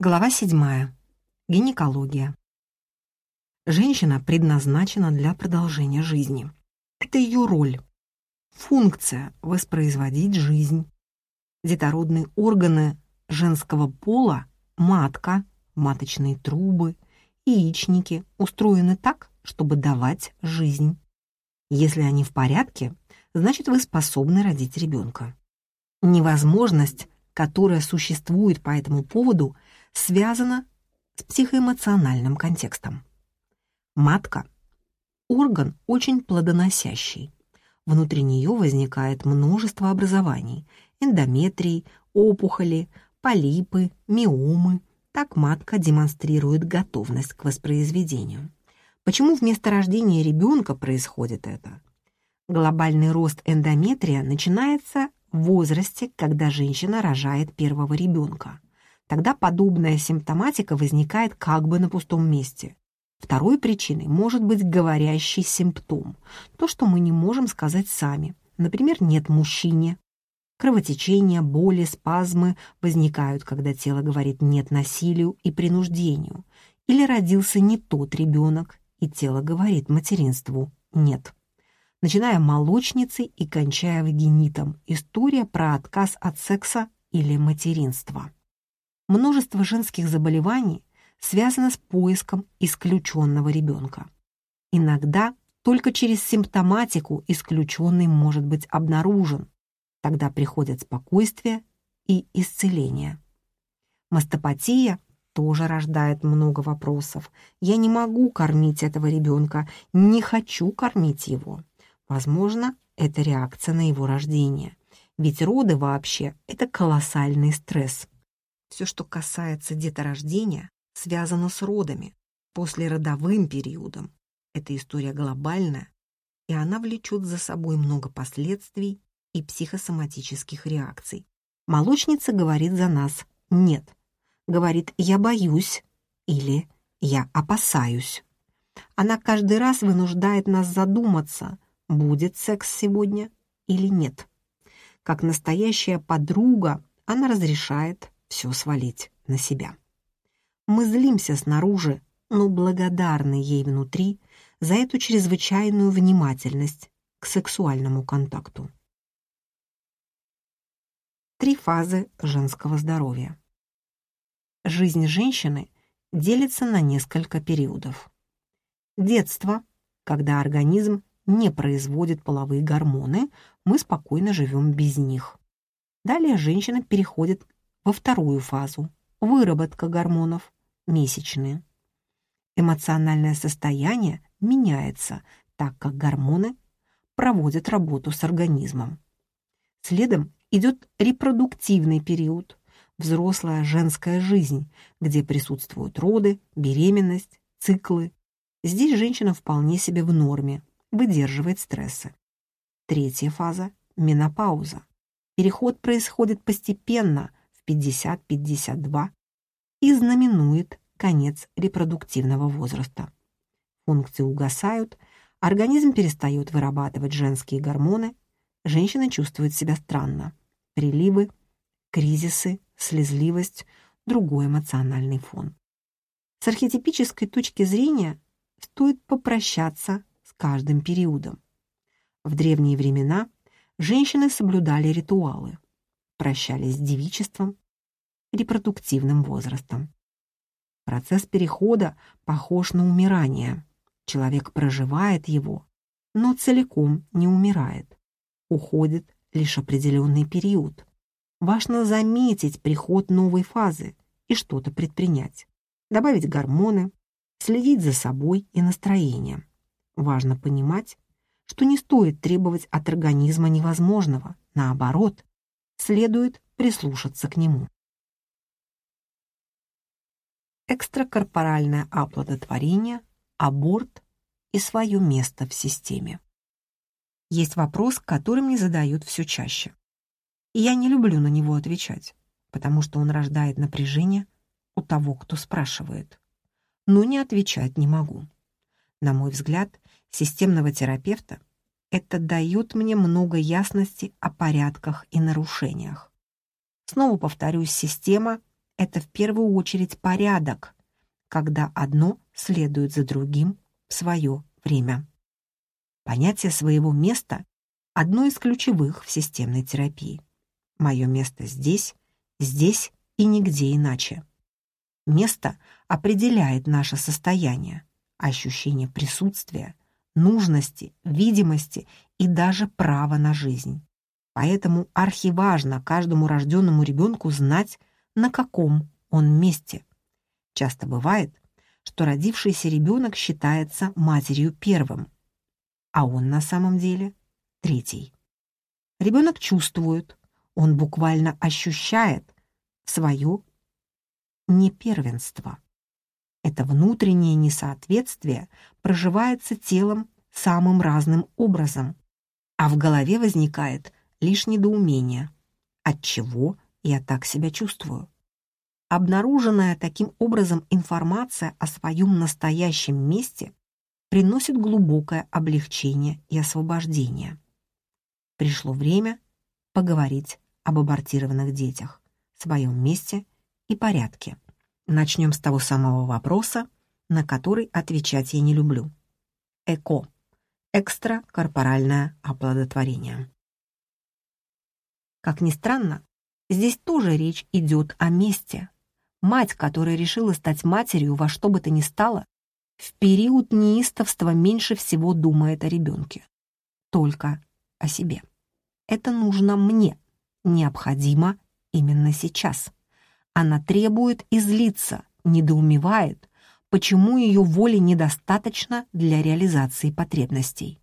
Глава 7. Гинекология. Женщина предназначена для продолжения жизни. Это ее роль. Функция – воспроизводить жизнь. Детородные органы женского пола – матка, маточные трубы, яичники – устроены так, чтобы давать жизнь. Если они в порядке, значит вы способны родить ребенка. Невозможность, которая существует по этому поводу – связано с психоэмоциональным контекстом. Матка – орган очень плодоносящий. Внутри нее возникает множество образований – эндометрий, опухоли, полипы, миомы. Так матка демонстрирует готовность к воспроизведению. Почему вместо рождения ребенка происходит это? Глобальный рост эндометрия начинается в возрасте, когда женщина рожает первого ребенка тогда подобная симптоматика возникает как бы на пустом месте. Второй причиной может быть говорящий симптом, то, что мы не можем сказать сами. Например, нет мужчине. Кровотечения, боли, спазмы возникают, когда тело говорит «нет» насилию и принуждению. Или родился не тот ребенок, и тело говорит материнству «нет». Начиная молочницей и кончая вагинитом, история про отказ от секса или материнства. Множество женских заболеваний связано с поиском исключенного ребенка. Иногда только через симптоматику исключенный может быть обнаружен. Тогда приходят спокойствие и исцеление. Мастопатия тоже рождает много вопросов. Я не могу кормить этого ребенка, не хочу кормить его. Возможно, это реакция на его рождение. Ведь роды вообще – это колоссальный стресс. Все, что касается деторождения, связано с родами, послеродовым периодом. Эта история глобальная, и она влечет за собой много последствий и психосоматических реакций. Молочница говорит за нас «нет», говорит «я боюсь» или «я опасаюсь». Она каждый раз вынуждает нас задуматься, будет секс сегодня или нет. Как настоящая подруга, она разрешает, все свалить на себя. Мы злимся снаружи, но благодарны ей внутри за эту чрезвычайную внимательность к сексуальному контакту. Три фазы женского здоровья. Жизнь женщины делится на несколько периодов. Детство, когда организм не производит половые гормоны, мы спокойно живем без них. Далее женщина переходит во вторую фазу – выработка гормонов, месячные. Эмоциональное состояние меняется, так как гормоны проводят работу с организмом. Следом идет репродуктивный период, взрослая женская жизнь, где присутствуют роды, беременность, циклы. Здесь женщина вполне себе в норме, выдерживает стрессы. Третья фаза – менопауза. Переход происходит постепенно – 50-52 и знаменует конец репродуктивного возраста. Функции угасают, организм перестает вырабатывать женские гормоны, женщина чувствует себя странно. Приливы, кризисы, слезливость, другой эмоциональный фон. С архетипической точки зрения стоит попрощаться с каждым периодом. В древние времена женщины соблюдали ритуалы прощались с девичеством, репродуктивным возрастом. Процесс перехода похож на умирание. Человек проживает его, но целиком не умирает. Уходит лишь определенный период. Важно заметить приход новой фазы и что-то предпринять. Добавить гормоны, следить за собой и настроением. Важно понимать, что не стоит требовать от организма невозможного. Наоборот, следует прислушаться к нему. Экстракорпоральное оплодотворение, аборт и свое место в системе. Есть вопрос, который мне задают все чаще. И я не люблю на него отвечать, потому что он рождает напряжение у того, кто спрашивает. Но не отвечать не могу. На мой взгляд, системного терапевта это дает мне много ясности о порядках и нарушениях. Снова повторюсь, система — это в первую очередь порядок, когда одно следует за другим в свое время. Понятие своего места — одно из ключевых в системной терапии. Мое место здесь, здесь и нигде иначе. Место определяет наше состояние, ощущение присутствия, нужности, видимости и даже права на жизнь. Поэтому архиважно каждому рожденному ребенку знать, на каком он месте. Часто бывает, что родившийся ребенок считается матерью первым, а он на самом деле третий. Ребенок чувствует, он буквально ощущает свое непервенство. Это внутреннее несоответствие проживается телом самым разным образом, а в голове возникает лишь недоумение. Отчего я так себя чувствую? Обнаруженная таким образом информация о своем настоящем месте приносит глубокое облегчение и освобождение. Пришло время поговорить об абортированных детях, своем месте и порядке. Начнем с того самого вопроса, на который отвечать я не люблю. ЭКО – экстракорпоральное оплодотворение. Как ни странно, здесь тоже речь идет о месте. Мать, которая решила стать матерью во что бы то ни стало, в период неистовства меньше всего думает о ребенке. Только о себе. Это нужно мне, необходимо именно сейчас. Она требует и недоумевает, почему ее воли недостаточно для реализации потребностей.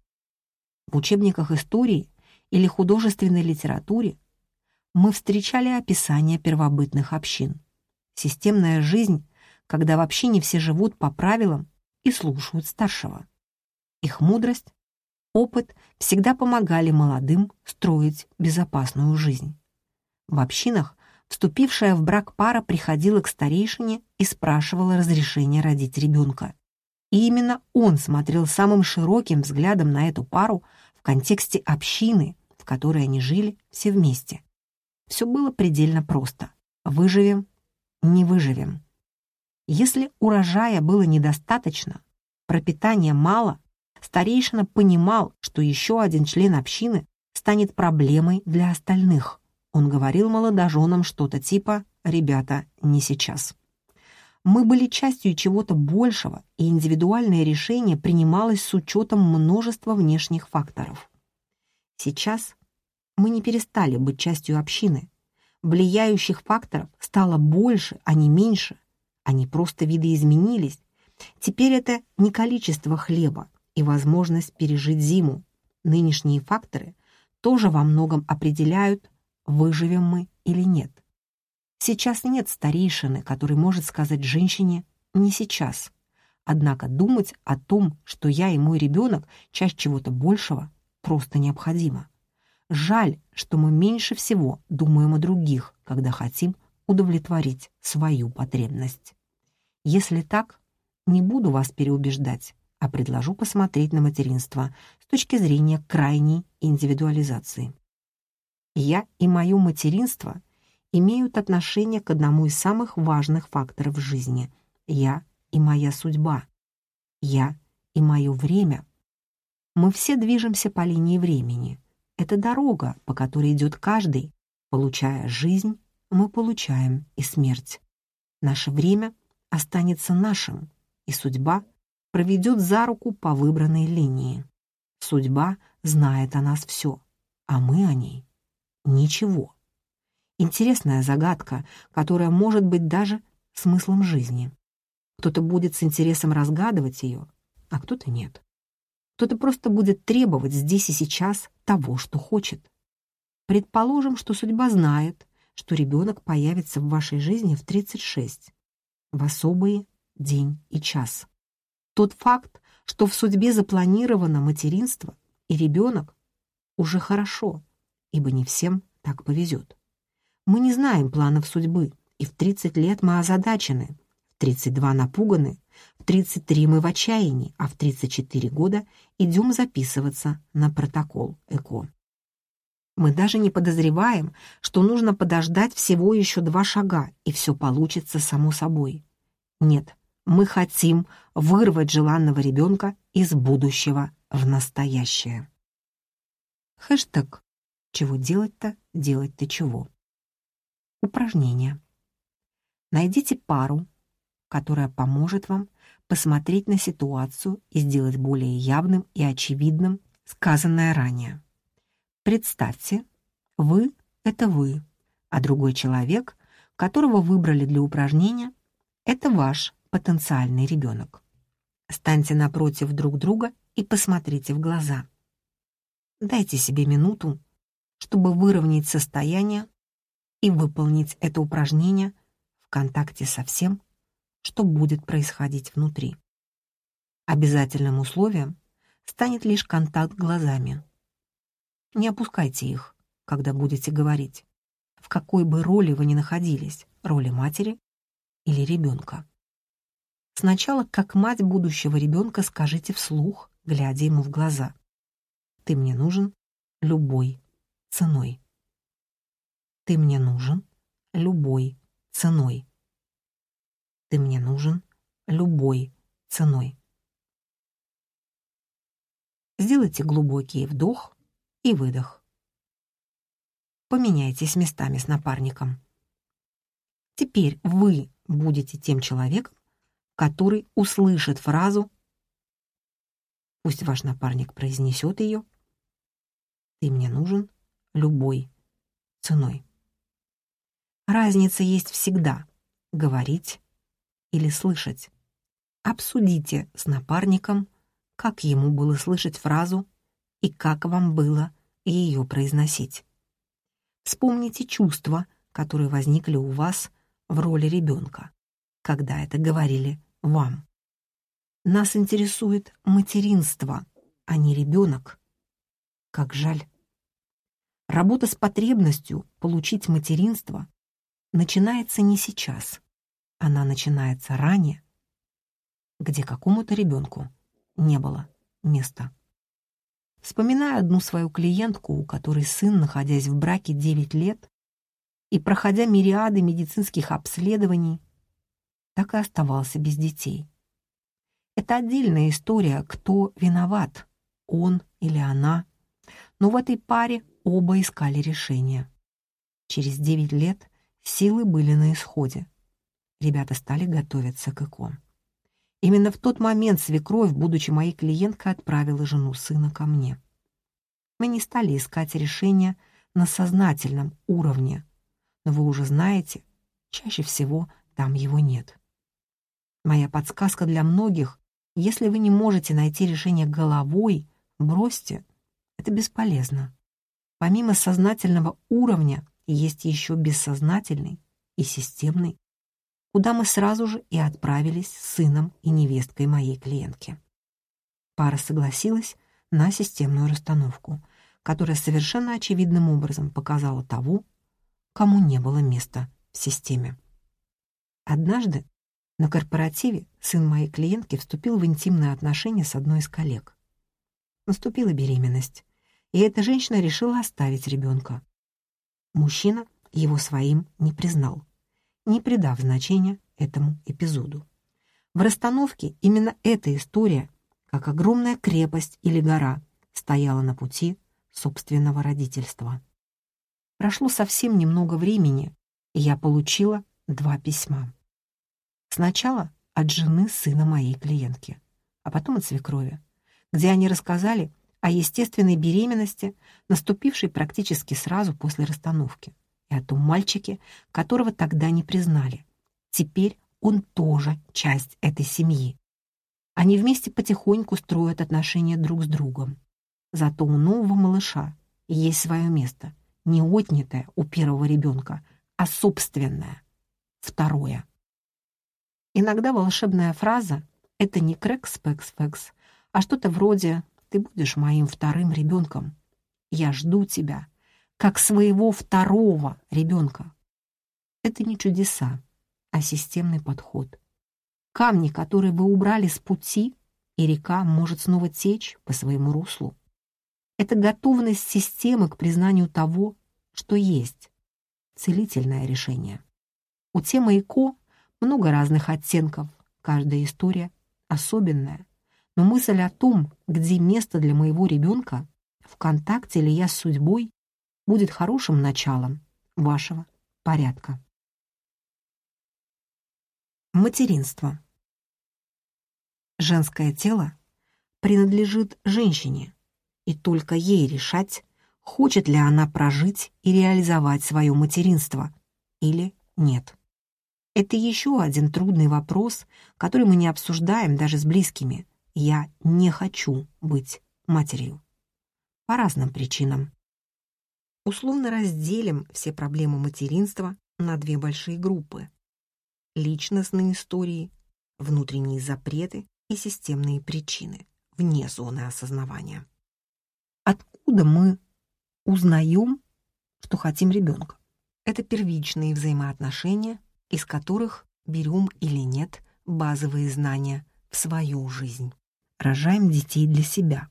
В учебниках истории или художественной литературе мы встречали описание первобытных общин. Системная жизнь, когда вообще не все живут по правилам и слушают старшего. Их мудрость, опыт всегда помогали молодым строить безопасную жизнь. В общинах вступившая в брак пара приходила к старейшине и спрашивала разрешения родить ребенка. И именно он смотрел самым широким взглядом на эту пару в контексте общины, в которой они жили все вместе. Все было предельно просто. Выживем, не выживем. Если урожая было недостаточно, пропитания мало, старейшина понимал, что еще один член общины станет проблемой для остальных. Он говорил молодоженам что-то типа «ребята, не сейчас». Мы были частью чего-то большего, и индивидуальное решение принималось с учетом множества внешних факторов. Сейчас мы не перестали быть частью общины. Влияющих факторов стало больше, а не меньше. Они просто видоизменились. Теперь это не количество хлеба и возможность пережить зиму. Нынешние факторы тоже во многом определяют, выживем мы или нет. Сейчас нет старейшины, который может сказать женщине «не сейчас». Однако думать о том, что я и мой ребенок часть чего-то большего, просто необходимо. Жаль, что мы меньше всего думаем о других, когда хотим удовлетворить свою потребность. Если так, не буду вас переубеждать, а предложу посмотреть на материнство с точки зрения крайней индивидуализации. Я и мое материнство имеют отношение к одному из самых важных факторов жизни — я и моя судьба, я и мое время. Мы все движемся по линии времени — это дорога, по которой идет каждый. Получая жизнь, мы получаем и смерть. Наше время останется нашим, и судьба проведет за руку по выбранной линии. Судьба знает о нас все, а мы о ней — ничего. Интересная загадка, которая может быть даже смыслом жизни. Кто-то будет с интересом разгадывать ее, а кто-то нет кто-то просто будет требовать здесь и сейчас того, что хочет. Предположим, что судьба знает, что ребенок появится в вашей жизни в 36, в особые день и час. Тот факт, что в судьбе запланировано материнство и ребенок, уже хорошо, ибо не всем так повезет. Мы не знаем планов судьбы, и в 30 лет мы озадачены, в 32 напуганы, в 33 мы в отчаянии, а в 34 года идем записываться на протокол ЭКО. Мы даже не подозреваем, что нужно подождать всего еще два шага, и все получится само собой. Нет, мы хотим вырвать желанного ребенка из будущего в настоящее. Хэштег «Чего делать-то? Делать-то чего?» Упражнение. Найдите пару, которая поможет вам посмотреть на ситуацию и сделать более явным и очевидным сказанное ранее. Представьте, вы — это вы, а другой человек, которого выбрали для упражнения, это ваш потенциальный ребенок. Станьте напротив друг друга и посмотрите в глаза. Дайте себе минуту, чтобы выровнять состояние и выполнить это упражнение в контакте со всем, что будет происходить внутри. Обязательным условием станет лишь контакт глазами. Не опускайте их, когда будете говорить, в какой бы роли вы ни находились, роли матери или ребенка. Сначала, как мать будущего ребенка, скажите вслух, глядя ему в глаза. «Ты мне нужен любой ценой». «Ты мне нужен любой ценой». Ты мне нужен любой ценой. Сделайте глубокий вдох и выдох. Поменяйтесь местами с напарником. Теперь вы будете тем человеком, который услышит фразу, пусть ваш напарник произнесет ее, «Ты мне нужен любой ценой». Разница есть всегда — говорить или слышать. Обсудите с напарником, как ему было слышать фразу и как вам было ее произносить. Вспомните чувства, которые возникли у вас в роли ребенка, когда это говорили вам. Нас интересует материнство, а не ребенок. Как жаль. Работа с потребностью получить материнство начинается не сейчас, она начинается ранее, где какому-то ребенку не было места. Вспоминая одну свою клиентку, у которой сын, находясь в браке 9 лет и проходя мириады медицинских обследований, так и оставался без детей. Это отдельная история, кто виноват, он или она. Но в этой паре оба искали решение. Через 9 лет силы были на исходе ребята стали готовиться к ЭКО. Именно в тот момент свекровь, будучи моей клиенткой, отправила жену сына ко мне. Мы не стали искать решения на сознательном уровне, но вы уже знаете, чаще всего там его нет. Моя подсказка для многих — если вы не можете найти решение головой, бросьте. Это бесполезно. Помимо сознательного уровня есть еще бессознательный и системный куда мы сразу же и отправились с сыном и невесткой моей клиентки. Пара согласилась на системную расстановку, которая совершенно очевидным образом показала того, кому не было места в системе. Однажды на корпоративе сын моей клиентки вступил в интимные отношения с одной из коллег. Наступила беременность, и эта женщина решила оставить ребенка. Мужчина его своим не признал не придав значения этому эпизоду. В расстановке именно эта история, как огромная крепость или гора, стояла на пути собственного родительства. Прошло совсем немного времени, и я получила два письма. Сначала от жены сына моей клиентки, а потом от свекрови, где они рассказали о естественной беременности, наступившей практически сразу после расстановки и о том мальчике, которого тогда не признали. Теперь он тоже часть этой семьи. Они вместе потихоньку строят отношения друг с другом. Зато у нового малыша есть свое место, не отнятое у первого ребенка, а собственное, второе. Иногда волшебная фраза — это не крэкс-пэкс-фэкс, а что-то вроде «ты будешь моим вторым ребенком, я жду тебя, как своего второго ребенка. Это не чудеса, а системный подход. Камни, которые вы убрали с пути, и река может снова течь по своему руслу. Это готовность системы к признанию того, что есть. Целительное решение. У темы ЭКО много разных оттенков, каждая история особенная. Но мысль о том, где место для моего ребенка, в контакте ли я с судьбой, будет хорошим началом вашего порядка. Материнство. Женское тело принадлежит женщине, и только ей решать, хочет ли она прожить и реализовать свое материнство или нет. Это еще один трудный вопрос, который мы не обсуждаем даже с близкими. Я не хочу быть матерью. По разным причинам. Условно разделим все проблемы материнства на две большие группы. Личностные истории, внутренние запреты и системные причины, вне зоны осознавания. Откуда мы узнаем, что хотим ребенка? Это первичные взаимоотношения, из которых берем или нет базовые знания в свою жизнь. Рожаем детей для себя.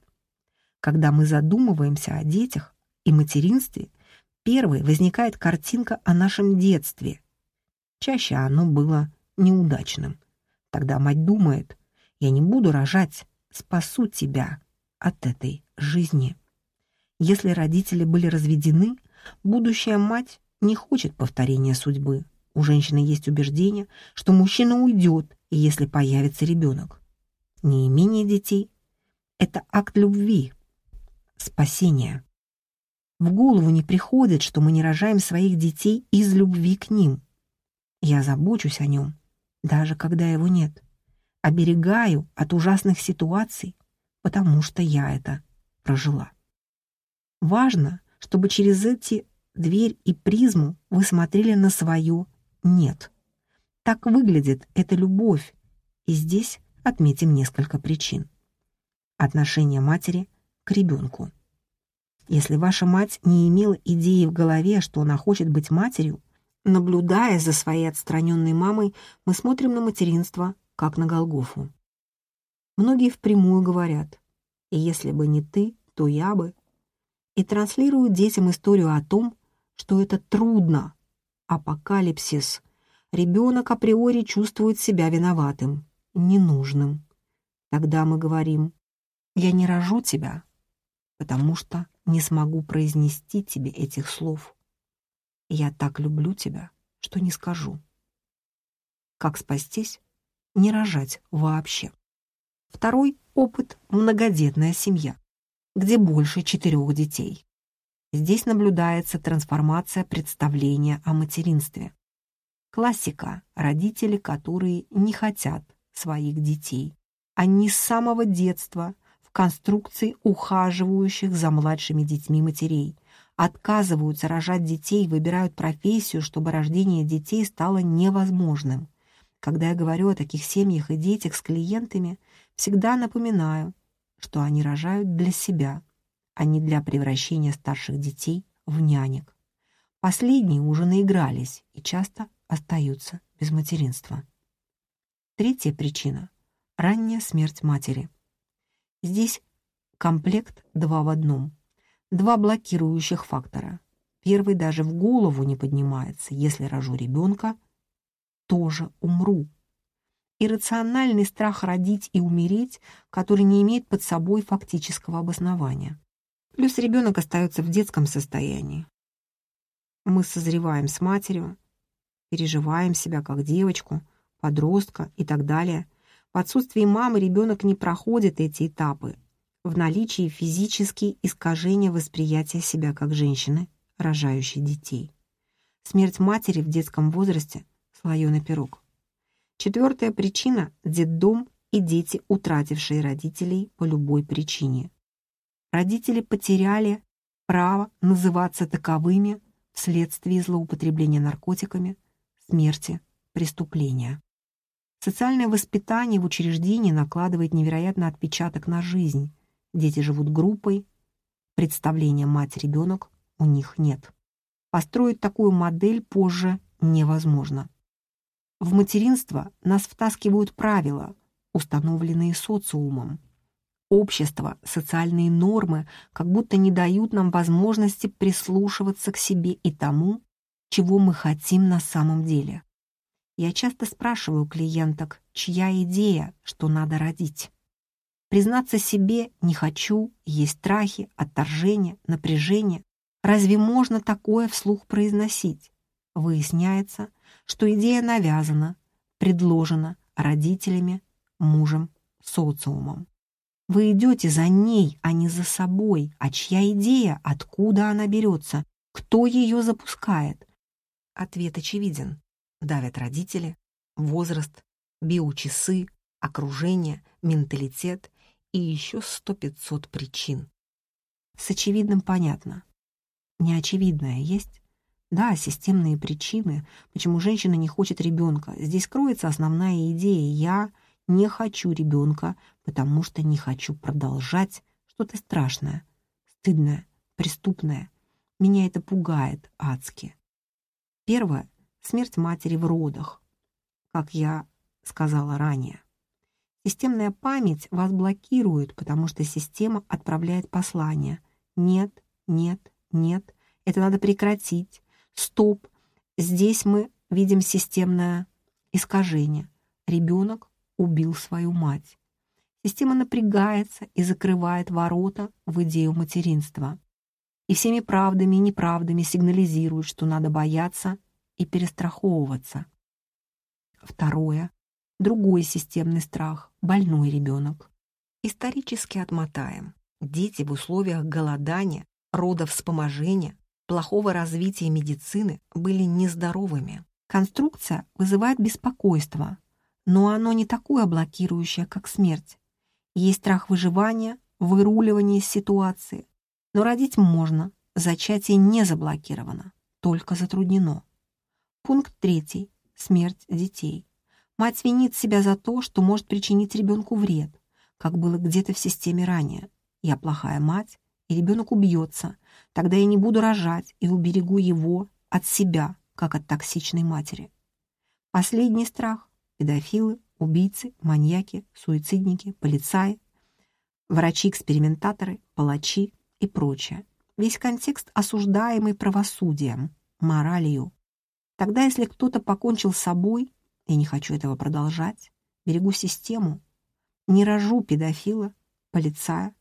Когда мы задумываемся о детях и материнстве, первой возникает картинка о нашем детстве. Чаще оно было неудачным. Тогда мать думает, я не буду рожать, спасу тебя от этой жизни. Если родители были разведены, будущая мать не хочет повторения судьбы. У женщины есть убеждение, что мужчина уйдет, если появится ребенок. Неимение детей — это акт любви, спасения. В голову не приходит, что мы не рожаем своих детей из любви к ним. Я забочусь о нем, даже когда его нет. Оберегаю от ужасных ситуаций, потому что я это прожила. Важно, чтобы через эти дверь и призму вы смотрели на свое «нет». Так выглядит эта любовь, и здесь отметим несколько причин. Отношение матери к ребенку. Если ваша мать не имела идеи в голове, что она хочет быть матерью, наблюдая за своей отстраненной мамой, мы смотрим на материнство, как на Голгофу. Многие впрямую говорят, «И если бы не ты, то я бы...» и транслируют детям историю о том, что это трудно. Апокалипсис. Ребенок априори чувствует себя виноватым, ненужным. Тогда мы говорим, я не рожу тебя, потому что не смогу произнести тебе этих слов. Я так люблю тебя, что не скажу. Как спастись? Не рожать вообще. Второй опыт — многодетная семья где больше четырех детей. Здесь наблюдается трансформация представления о материнстве. Классика – родители, которые не хотят своих детей. Они с самого детства в конструкции ухаживающих за младшими детьми матерей, отказываются рожать детей, выбирают профессию, чтобы рождение детей стало невозможным. Когда я говорю о таких семьях и детях с клиентами, всегда напоминаю, что они рожают для себя, а не для превращения старших детей в нянек. Последние уже наигрались и часто остаются без материнства. Третья причина — ранняя смерть матери. Здесь комплект два в одном. Два блокирующих фактора. Первый даже в голову не поднимается. Если рожу ребенка, тоже умру иррациональный страх родить и умереть, который не имеет под собой фактического обоснования. Плюс ребенок остается в детском состоянии. Мы созреваем с матерью, переживаем себя как девочку, подростка и так далее. В отсутствии мамы ребенок не проходит эти этапы. В наличии физические искажения восприятия себя как женщины, рожающей детей. Смерть матери в детском возрасте – слоеный пирог. Четвертая причина – детдом и дети, утратившие родителей по любой причине. Родители потеряли право называться таковыми вследствие злоупотребления наркотиками, смерти, преступления. Социальное воспитание в учреждении накладывает невероятный отпечаток на жизнь. Дети живут группой, представления мать-ребенок у них нет. Построить такую модель позже невозможно. В материнство нас втаскивают правила, установленные социумом. Общество, социальные нормы как будто не дают нам возможности прислушиваться к себе и тому, чего мы хотим на самом деле. Я часто спрашиваю клиенток, чья идея, что надо родить. Признаться себе «не хочу», есть страхи, отторжение, напряжение. Разве можно такое вслух произносить? Выясняется, что идея навязана, предложена родителями, мужем, социумом. Вы идете за ней, а не за собой. А чья идея? Откуда она берется? Кто ее запускает? Ответ очевиден. Давят родители, возраст, биочасы, окружение, менталитет и еще сто пятьсот причин. С очевидным понятно. Неочевидное есть? Да, системные причины, почему женщина не хочет ребенка. Здесь кроется основная идея «я не хочу ребенка, потому что не хочу продолжать что-то страшное, стыдное, преступное. Меня это пугает адски». Первое — смерть матери в родах, как я сказала ранее. Системная память вас блокирует, потому что система отправляет послание. Нет, нет, нет, это надо прекратить. Стоп. Здесь мы видим системное искажение. Ребенок убил свою мать. Система напрягается и закрывает ворота в идею материнства. И всеми правдами и неправдами сигнализирует, что надо бояться и перестраховываться. Второе другой системный страх — больной ребенок. Исторически отмотаем. Дети в условиях голодания, родовспоможения, плохого развития медицины были нездоровыми. Конструкция вызывает беспокойство, но оно не такое блокирующее, как смерть. Есть страх выживания, выруливания из ситуации. Но родить можно, зачатие не заблокировано, только затруднено. Пункт третий. Смерть детей. Мать винит себя за то, что может причинить ребенку вред, как было где-то в системе ранее. Я плохая мать, и ребенок убьется. Тогда я не буду рожать и уберегу его от себя, как от токсичной матери. Последний страх — педофилы, убийцы, маньяки, суицидники, полицаи, врачи-экспериментаторы, палачи и прочее. Весь контекст осуждаемый правосудием, моралью. Тогда, если кто-то покончил с собой, я не хочу этого продолжать. Берегу систему. Не рожу педофила, полицая,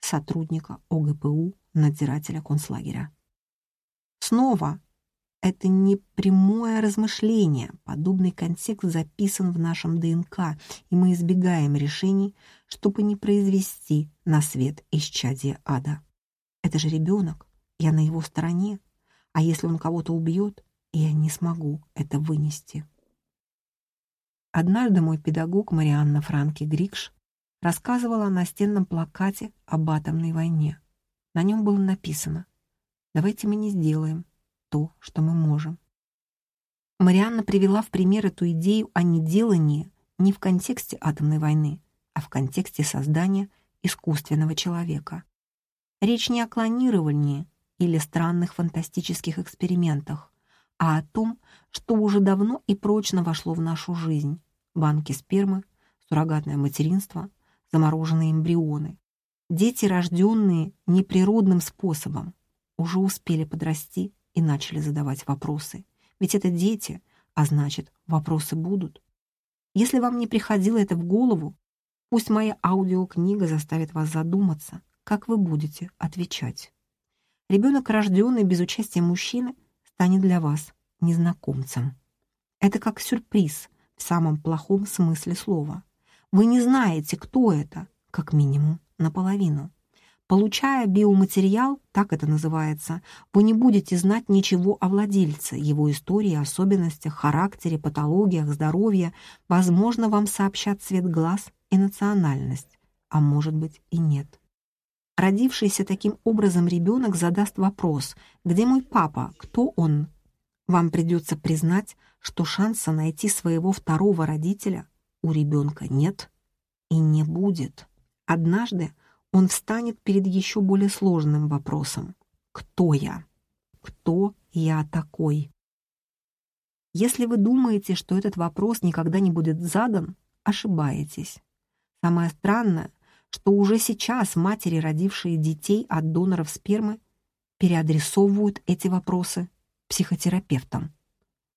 сотрудника ОГПУ, надзирателя концлагеря. Снова, это не прямое размышление. Подобный контекст записан в нашем ДНК, и мы избегаем решений, чтобы не произвести на свет исчадие ада. Это же ребенок, я на его стороне, а если он кого-то убьет, я не смогу это вынести. Однажды мой педагог Марианна Франки Грикш рассказывала о настенном плакате об атомной войне. На нем было написано «Давайте мы не сделаем то, что мы можем». Марианна привела в пример эту идею о неделании не в контексте атомной войны, а в контексте создания искусственного человека. Речь не о клонировании или странных фантастических экспериментах, а о том, что уже давно и прочно вошло в нашу жизнь, банки спермы, суррогатное материнство, замороженные эмбрионы. Дети, рожденные неприродным способом, уже успели подрасти и начали задавать вопросы. Ведь это дети, а значит, вопросы будут. Если вам не приходило это в голову, пусть моя аудиокнига заставит вас задуматься, как вы будете отвечать. Ребенок, рожденный без участия мужчины, станет для вас незнакомцем. Это как сюрприз, в самом плохом смысле слова. Вы не знаете, кто это, как минимум, наполовину. Получая биоматериал, так это называется, вы не будете знать ничего о владельце, его истории, особенностях, характере, патологиях, здоровье. Возможно, вам сообщат цвет глаз и национальность, а может быть и нет. Родившийся таким образом ребенок задаст вопрос «Где мой папа? Кто он?» Вам придется признать, что шанса найти своего второго родителя у ребенка нет и не будет. Однажды он встанет перед еще более сложным вопросом. Кто я? Кто я такой? Если вы думаете, что этот вопрос никогда не будет задан, ошибаетесь. Самое странное, что уже сейчас матери, родившие детей от доноров спермы, переадресовывают эти вопросы психотерапевтам.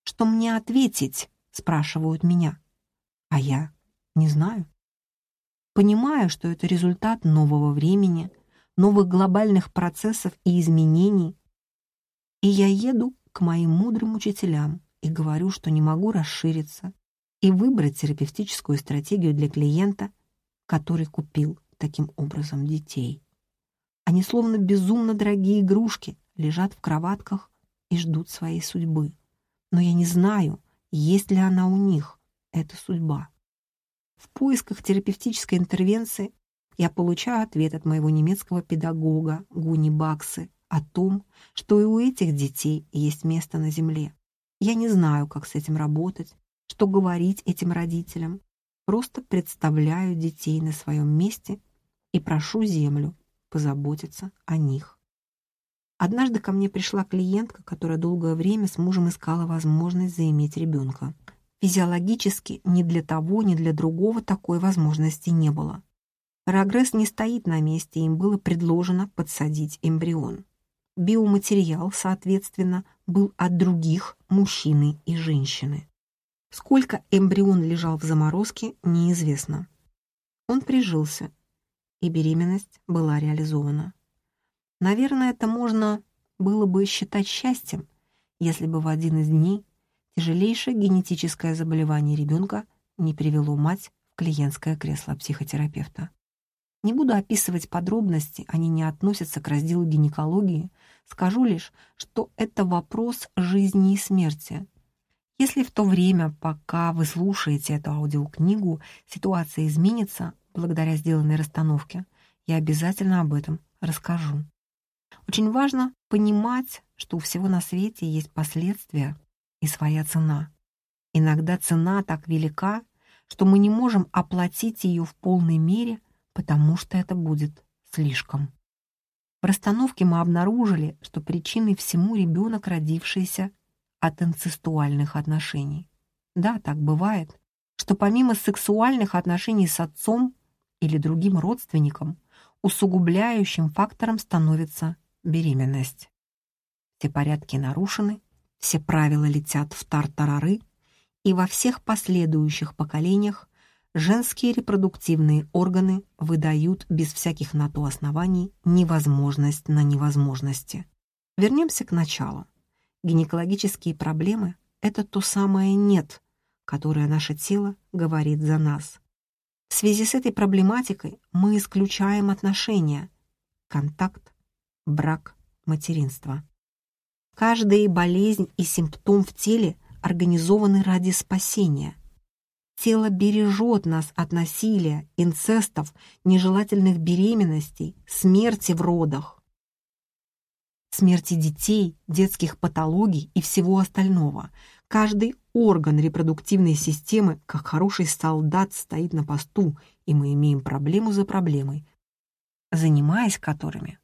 «Что мне ответить?» — спрашивают меня. А я не знаю. Понимаю, что это результат нового времени, новых глобальных процессов и изменений. И я еду к моим мудрым учителям и говорю, что не могу расшириться и выбрать терапевтическую стратегию для клиента, который купил таким образом детей. Они словно безумно дорогие игрушки лежат в кроватках и ждут своей судьбы. Но я не знаю, есть ли она у них, эта судьба. В поисках терапевтической интервенции я получаю ответ от моего немецкого педагога Гуни Баксы о том, что и у этих детей есть место на земле. Я не знаю, как с этим работать, что говорить этим родителям. Просто представляю детей на своем месте и прошу Землю позаботиться о них. Однажды ко мне пришла клиентка, которая долгое время с мужем искала возможность заиметь ребенка. Физиологически ни для того, ни для другого такой возможности не было. Прогресс не стоит на месте, им было предложено подсадить эмбрион. Биоматериал, соответственно, был от других мужчины и женщины. Сколько эмбрион лежал в заморозке, неизвестно. Он прижился, и беременность была реализована. Наверное, это можно было бы считать счастьем, если бы в один из дней тяжелейшее генетическое заболевание ребенка не привело мать в клиентское кресло психотерапевта. Не буду описывать подробности, они не относятся к разделу гинекологии, скажу лишь, что это вопрос жизни и смерти. Если в то время, пока вы слушаете эту аудиокнигу, ситуация изменится благодаря сделанной расстановке, я обязательно об этом расскажу. Очень важно понимать, что у всего на свете есть последствия и своя цена. Иногда цена так велика, что мы не можем оплатить ее в полной мере, потому что это будет слишком. В расстановке мы обнаружили, что причиной всему ребенок, родившийся от инцестуальных отношений. Да, так бывает, что помимо сексуальных отношений с отцом или другим родственником, усугубляющим фактором становится беременность. Все порядки нарушены, все правила летят в тартарары, и во всех последующих поколениях женские репродуктивные органы выдают без всяких на то оснований невозможность на невозможности. Вернемся к началу. Гинекологические проблемы — это то самое «нет», которое наше тело говорит за нас. В связи с этой проблематикой мы исключаем отношения, контакт, брак, материнство. Каждая болезнь и симптом в теле организованы ради спасения. Тело бережет нас от насилия, инцестов, нежелательных беременностей, смерти в родах, смерти детей, детских патологий и всего остального. Каждый орган репродуктивной системы, как хороший солдат, стоит на посту, и мы имеем проблему за проблемой, занимаясь которыми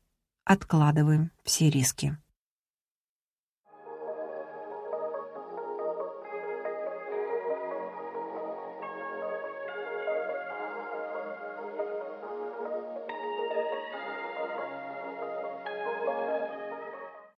откладываем все риски.